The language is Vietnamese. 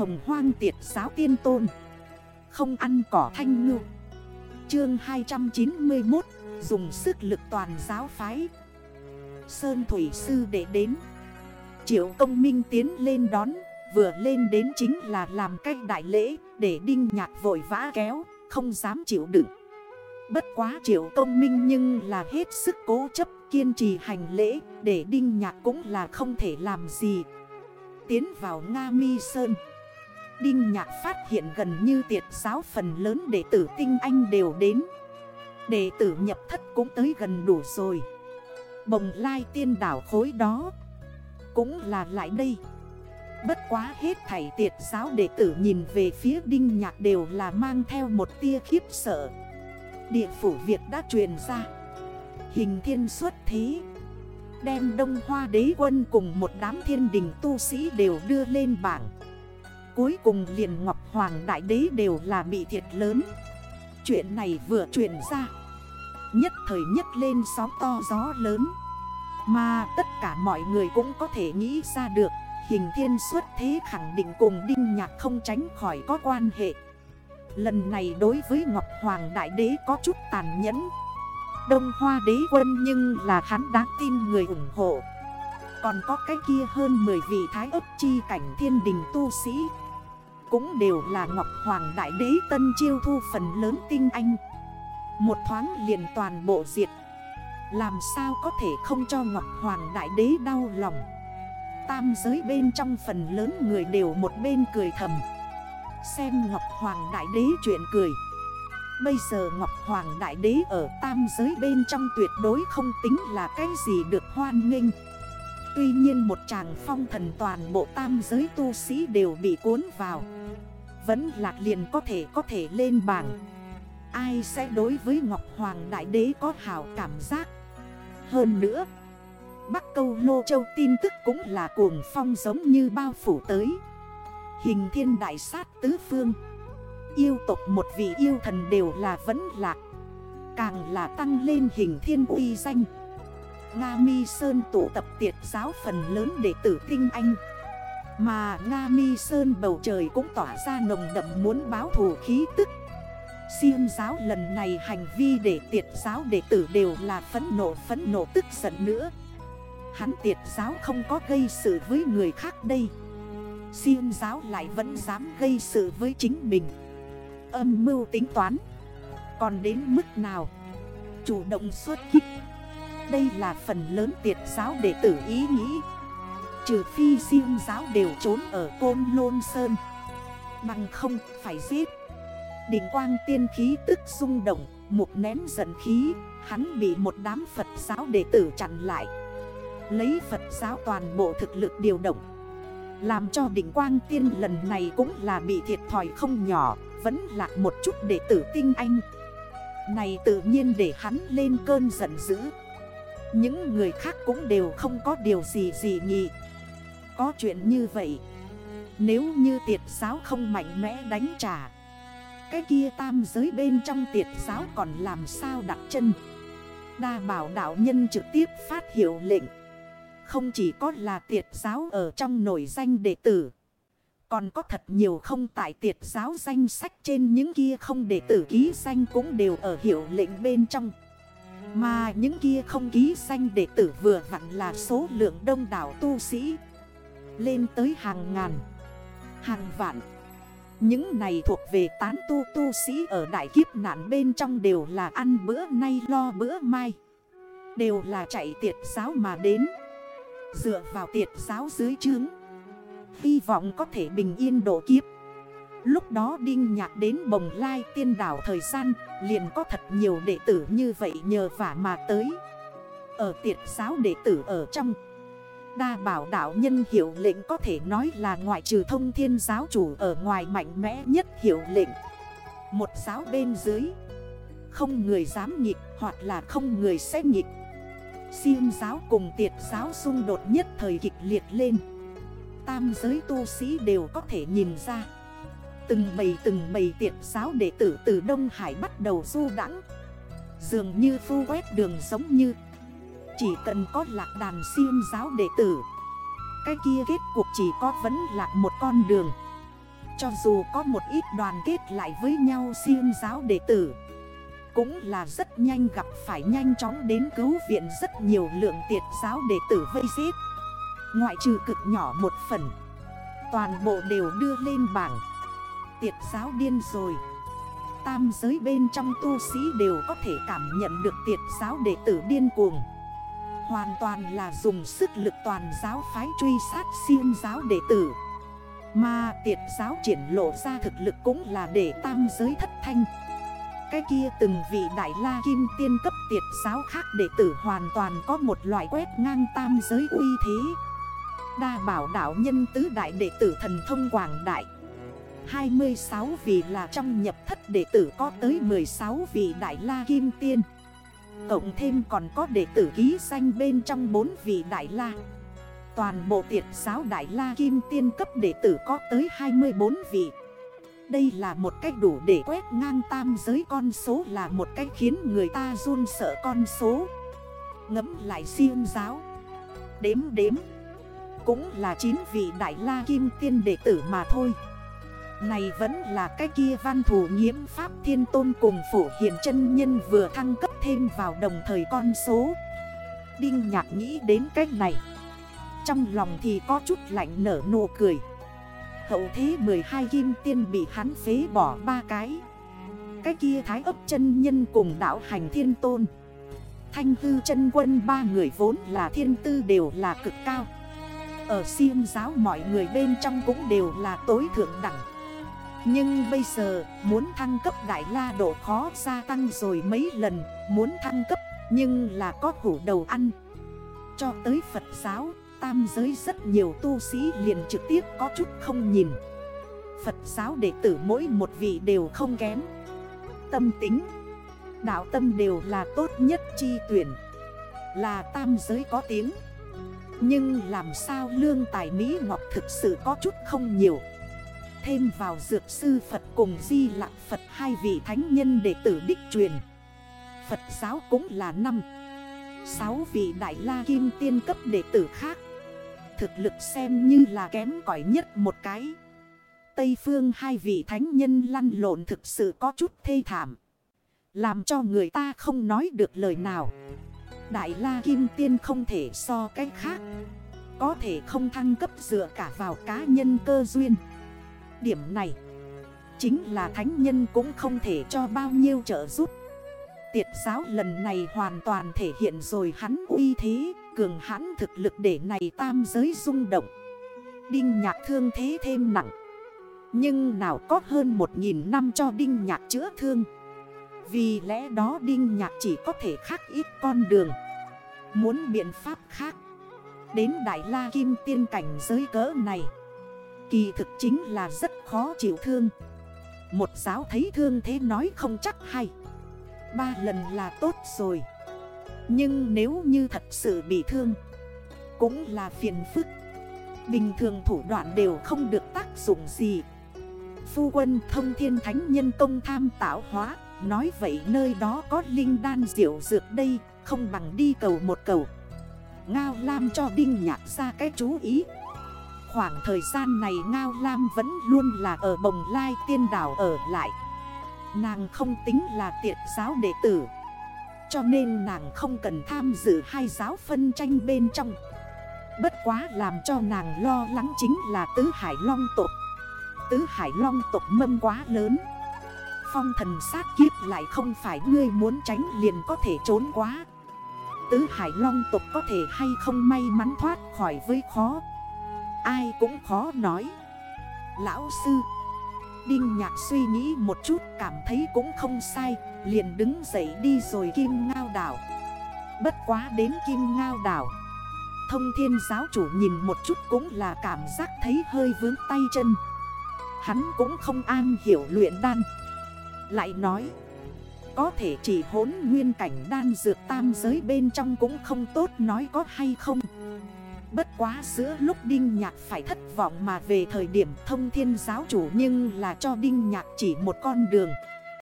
hồng hoang tiệt giáo tiên tôn. Không ăn cỏ thanh ngư. Chương 291 Dùng sức lực toàn giáo phái. Sơn Thủy Sư để đến. Triệu công minh tiến lên đón, Vừa lên đến chính là làm cách đại lễ Để đinh nhạc vội vã kéo, Không dám chịu đựng. Bất quá triệu công minh nhưng là hết sức cố chấp, kiên trì hành lễ Để đinh nhạc cũng là không thể làm gì. Tiến vào Nga Mi Sơn. Đinh nhạc phát hiện gần như tiệt giáo phần lớn đệ tử tinh anh đều đến. Đệ tử nhập thất cũng tới gần đủ rồi. Bồng lai tiên đảo khối đó Cũng là lại đây. Bất quá hết thảy tiệt giáo đệ tử nhìn về phía đinh nhạc đều là mang theo một tia khiếp sợ. Địa phủ Việt đã truyền ra. Hình thiên xuất thế. Đem đông hoa đế quân cùng một đám thiên đình tu sĩ đều đưa lên bảng. Cuối cùng liền Ngọc Hoàng Đại Đế đều là bị thiệt lớn. Chuyện này vừa truyền ra, Nhất thời nhất lên sóng to gió lớn. Mà tất cả mọi người cũng có thể nghĩ ra được, Hình thiên xuất thế khẳng định cùng Đinh Nhạc không tránh khỏi có quan hệ. Lần này đối với Ngọc Hoàng Đại Đế có chút tàn nhẫn. Đông Hoa Đế Quân nhưng là hắn đáng tin người ủng hộ. Còn có cái kia hơn 10 vị thái ấp chi cảnh thiên đình tu sĩ. Cũng đều là Ngọc Hoàng Đại Đế Tân Chiêu thu phần lớn tinh anh. Một thoáng liền toàn bộ diệt. Làm sao có thể không cho Ngọc Hoàng Đại Đế đau lòng? Tam giới bên trong phần lớn người đều một bên cười thầm. Xem Ngọc Hoàng Đại Đế chuyện cười. Bây giờ Ngọc Hoàng Đại Đế ở tam giới bên trong tuyệt đối không tính là cái gì được hoan nghênh. Tuy nhiên một chàng phong thần toàn bộ tam giới tu sĩ đều bị cuốn vào. Vẫn lạc liền có thể có thể lên bảng. Ai sẽ đối với Ngọc Hoàng Đại Đế có hào cảm giác? Hơn nữa, Bắc Câu Lô Châu tin tức cũng là cuồng phong giống như bao phủ tới. Hình thiên đại sát tứ phương. Yêu tộc một vị yêu thần đều là vẫn lạc. Càng là tăng lên hình thiên uy danh. Nga Mi Sơn tụ tập tiệt giáo phần lớn đệ tử tinh anh. Mà Nga Mi Sơn bầu trời cũng tỏa ra nồng đậm muốn báo thù khí tức. Siêng giáo lần này hành vi để tiệt giáo đệ tử đều là phấn nộ phấn nộ tức giận nữa. Hắn tiệt giáo không có gây sự với người khác đây. Siêng giáo lại vẫn dám gây sự với chính mình. Âm mưu tính toán. Còn đến mức nào? Chủ động xuất kích. Đây là phần lớn tiệt giáo đệ tử ý nghĩ. Trừ phi riêng giáo đều trốn ở Côn Lôn Sơn. Bằng không, phải giết. Đỉnh quang tiên khí tức rung động, Một nén giận khí, Hắn bị một đám Phật giáo đệ tử chặn lại. Lấy Phật giáo toàn bộ thực lực điều động. Làm cho đỉnh quang tiên lần này cũng là bị thiệt thòi không nhỏ, Vẫn lạc một chút đệ tử tinh anh. Này tự nhiên để hắn lên cơn giận dữ. Những người khác cũng đều không có điều gì gì nhị. Có chuyện như vậy Nếu như tiệt giáo không mạnh mẽ đánh trả, Cái kia tam giới bên trong tiệt giáo còn làm sao đặt chân Đa bảo đạo nhân trực tiếp phát hiệu lệnh không chỉ có là tiệt giáo ở trong nổi danh đệ tử. Còn có thật nhiều không tại tiệt giáo danh sách trên những kia không đệ tử ký danh cũng đều ở hiệu lệnh bên trong. Mà những kia không ký danh đệ tử vừa vặn là số lượng đông đảo tu sĩ. Lên tới hàng ngàn, hàng vạn. Những này thuộc về tán tu tu sĩ ở đại kiếp nạn bên trong đều là ăn bữa nay lo bữa mai. Đều là chạy tiệt giáo mà đến. Dựa vào tiệt giáo dưới chướng Hy vọng có thể bình yên độ kiếp Lúc đó Đinh Nhạc đến bồng lai tiên đảo thời gian Liền có thật nhiều đệ tử như vậy nhờ vả mà tới Ở tiệt giáo đệ tử ở trong Đa bảo đạo nhân hiệu lệnh có thể nói là ngoại trừ thông thiên giáo chủ ở ngoài mạnh mẽ nhất hiệu lệnh. Một giáo bên dưới, Không người dám nhịp hoặc là không người sẽ nhịp xiêm giáo cùng tiệt giáo xung đột nhất thời kịch liệt lên. Tam giới tu sĩ đều có thể nhìn ra. Từng bầy từng bầy tiệt giáo đệ tử từ Đông Hải bắt đầu du đẳng Dường như phu quét đường giống như chỉ cần có lạc đàn siêng giáo đệ tử. Cái kia kết cuộc chỉ có vẫn lạc một con đường. Cho dù có một ít đoàn kết lại với nhau siêu giáo đệ tử, Cũng là rất nhanh gặp phải nhanh chóng đến cứu viện rất nhiều lượng tiệt giáo đệ tử vây xếp Ngoại trừ cực nhỏ một phần, Toàn bộ đều đưa lên bảng. Tiệt giáo điên rồi. Tam giới bên trong tu sĩ đều có thể cảm nhận được tiệt giáo đệ tử điên cuồng. Hoàn toàn là dùng sức lực toàn giáo phái truy sát siêu giáo đệ tử. Mà tiệt giáo triển lộ ra thực lực cũng là để tam giới thất thanh. Cái kia từng vị đại la kim tiên cấp tiệt giáo khác đệ tử hoàn toàn có một loại quét ngang tam giới uy thế. Đa bảo đảo nhân tứ đại đệ tử thần thông quảng đại. 26 vị là trong nhập thất đệ tử có tới 16 vị đại la kim tiên. Cộng thêm còn có đệ tử ký danh bên trong bốn vị đại la. Toàn bộ tiệt giáo đại la kim tiên cấp đệ tử có tới 24 vị. Đây là một cách đủ để quét ngang tam giới con số, là một cách khiến người ta run sợ con số. Ngấm lại siêu giáo, Đếm đếm, Cũng là 9 vị đại la kim tiên đệ tử mà thôi này vẫn là cái kia văn thủ nhiễm Pháp Thiên Tôn cùng phổ hiện chân nhân vừa thăng cấp thêm vào đồng thời con số. Đinh nhạc nghĩ đến cái này. Trong lòng thì có chút lạnh nở nụ cười. Hậu thế 12 kim tiên bị hắn phế bỏ ba cái. Cái kia thái ấp chân nhân cùng đảo hành thiên tôn. Thanh tư chân quân ba người vốn là thiên tư đều là cực cao. Ở siêu giáo mọi người bên trong cũng đều là tối thượng đẳng nhưng bây giờ, muốn thăng cấp đại la độ khó gia tăng rồi mấy lần Muốn thăng cấp, nhưng là có hủ đầu ăn. Cho tới Phật giáo, tam giới rất nhiều tu sĩ liền trực tiếp có chút không nhìn. Phật giáo đệ tử mỗi một vị đều không kém. Tâm tính, Đạo tâm đều là tốt nhất chi tuyển. Là tam giới có tiếng. Nhưng làm sao lương tài Mỹ Ngọc thực sự có chút không nhiều. Thêm vào dược sư Phật cùng di lạc Phật, hai vị thánh nhân đệ tử đích truyền. Phật giáo cũng là năm. Sáu vị đại la kim tiên cấp đệ tử khác. Thực lực xem như là kém cỏi nhất một cái. Tây phương hai vị thánh nhân lăn lộn thực sự có chút thê thảm. Làm cho người ta không nói được lời nào. Đại la kim tiên không thể so cách khác. Có thể không thăng cấp dựa cả vào cá nhân cơ duyên. Điểm này. Chính là thánh nhân cũng không thể cho bao nhiêu trợ giúp. Tiệt giáo lần này hoàn toàn thể hiện rồi hắn uy thế, Cường hãn thực lực để này tam giới rung động. Đinh nhạc thương thế thêm nặng. Nhưng nào có hơn một nghìn năm cho đinh nhạc chữa thương. Vì lẽ đó đinh nhạc chỉ có thể khác ít con đường. Muốn biện pháp khác. Đến Đại La Kim tiên cảnh giới cỡ này. Kỳ thực chính là rất khó chịu thương. Một giáo thấy thương thế nói không chắc hay. Ba lần là tốt rồi. Nhưng nếu như thật sự bị thương, Cũng là phiền phức. Bình thường thủ đoạn đều không được tác dụng gì. Phu quân thông thiên thánh nhân công tham tạo hóa, Nói vậy nơi đó có linh đan diệu dược đây, Không bằng đi cầu một cầu. Ngao Lam cho Đinh Nhạc ra cái chú ý. Khoảng thời gian này Ngao Lam vẫn luôn là ở bồng lai tiên đảo ở lại. Nàng không tính là tiệt giáo đệ tử. Cho nên nàng không cần tham dự hai giáo phân tranh bên trong. Bất quá làm cho nàng lo lắng chính là Tứ Hải Long tộc. Tứ Hải Long tộc mâm quá lớn. Phong thần sát kiếp lại không phải ngươi muốn tránh liền có thể trốn quá. Tứ Hải Long tộc có thể hay không may mắn thoát khỏi với khó. Ai cũng khó nói. Lão sư, Đinh nhạc suy nghĩ một chút cảm thấy cũng không sai, Liền đứng dậy đi rồi kim ngao đảo. Bất quá đến kim ngao đảo, Thông thiên giáo chủ nhìn một chút cũng là cảm giác thấy hơi vướng tay chân. Hắn cũng không an hiểu luyện đan, Lại nói, Có thể chỉ hốn nguyên cảnh đan dược tam giới bên trong cũng không tốt, nói có hay không? Bất quá giữa lúc Đinh Nhạc phải thất vọng mà về thời điểm thông thiên giáo chủ nhưng là cho Đinh Nhạc chỉ một con đường.